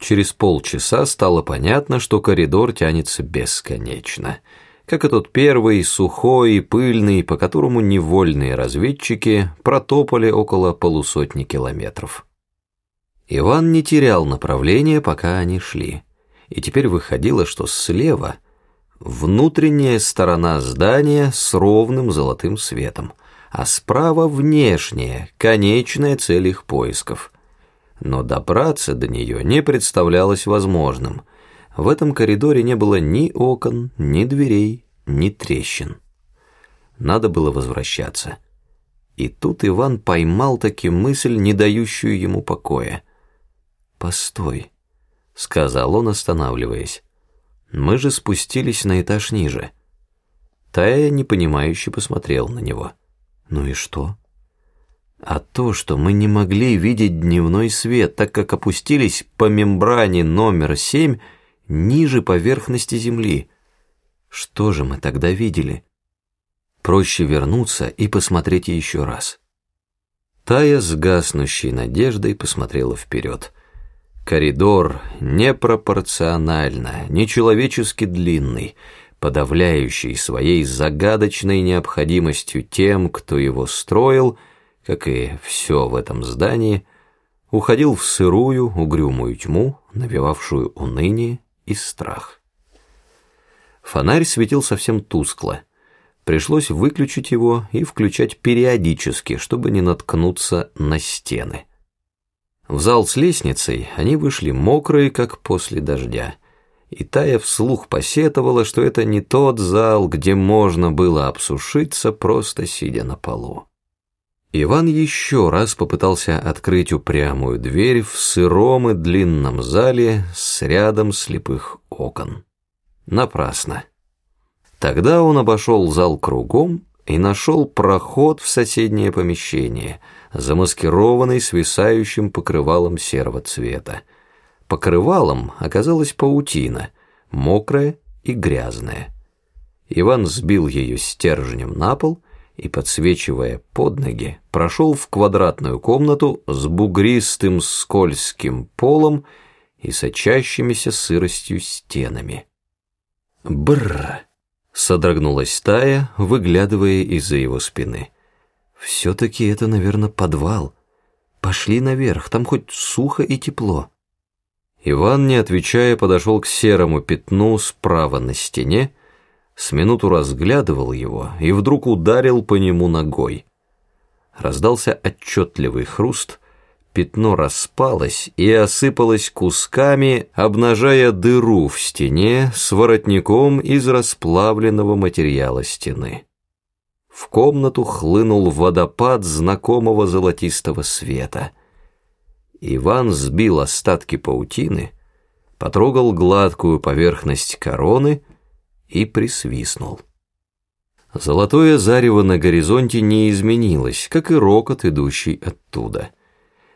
Через полчаса стало понятно, что коридор тянется бесконечно, как и тот первый, сухой и пыльный, по которому невольные разведчики протопали около полусотни километров. Иван не терял направления, пока они шли, и теперь выходило, что слева внутренняя сторона здания с ровным золотым светом, а справа внешняя, конечная цель их поисков — но добраться до нее не представлялось возможным. В этом коридоре не было ни окон, ни дверей, ни трещин. Надо было возвращаться. И тут Иван поймал таки мысль, не дающую ему покоя. «Постой», — сказал он, останавливаясь. «Мы же спустились на этаж ниже». Тая непонимающе посмотрел на него. «Ну и что?» А то, что мы не могли видеть дневной свет, так как опустились по мембране номер семь ниже поверхности Земли. Что же мы тогда видели? Проще вернуться и посмотреть еще раз. Тая с гаснущей надеждой посмотрела вперед. Коридор непропорционально, нечеловечески длинный, подавляющий своей загадочной необходимостью тем, кто его строил — как и все в этом здании, уходил в сырую, угрюмую тьму, навевавшую уныние и страх. Фонарь светил совсем тускло. Пришлось выключить его и включать периодически, чтобы не наткнуться на стены. В зал с лестницей они вышли мокрые, как после дождя, и Тая вслух посетовала, что это не тот зал, где можно было обсушиться, просто сидя на полу. Иван еще раз попытался открыть упрямую дверь в сыром и длинном зале с рядом слепых окон. Напрасно. Тогда он обошел зал кругом и нашел проход в соседнее помещение, замаскированный свисающим покрывалом серого цвета. Покрывалом оказалась паутина, мокрая и грязная. Иван сбил ее стержнем на пол и, подсвечивая под ноги, прошел в квадратную комнату с бугристым скользким полом и сочащимися сыростью стенами. Бррр! Содрогнулась стая, выглядывая из-за его спины. Все-таки это, наверное, подвал. Пошли наверх, там хоть сухо и тепло. Иван, не отвечая, подошел к серому пятну справа на стене, с минуту разглядывал его и вдруг ударил по нему ногой. Раздался отчетливый хруст, пятно распалось и осыпалось кусками, обнажая дыру в стене с воротником из расплавленного материала стены. В комнату хлынул водопад знакомого золотистого света. Иван сбил остатки паутины, потрогал гладкую поверхность короны — и присвистнул. Золотое зарево на горизонте не изменилось, как и рокот, идущий оттуда.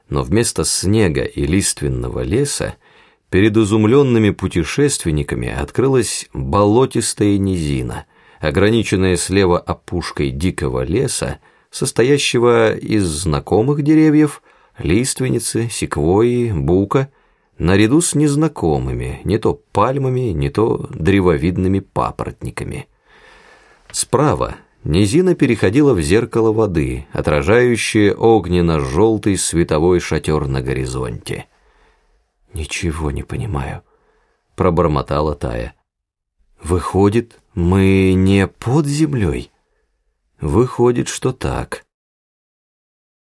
Но вместо снега и лиственного леса перед изумленными путешественниками открылась болотистая низина, ограниченная слева опушкой дикого леса, состоящего из знакомых деревьев, лиственницы, секвойи, бука наряду с незнакомыми, не то пальмами, не то древовидными папоротниками. Справа низина переходила в зеркало воды, отражающее огненно-желтый световой шатер на горизонте. «Ничего не понимаю», — пробормотала Тая. «Выходит, мы не под землей?» «Выходит, что так».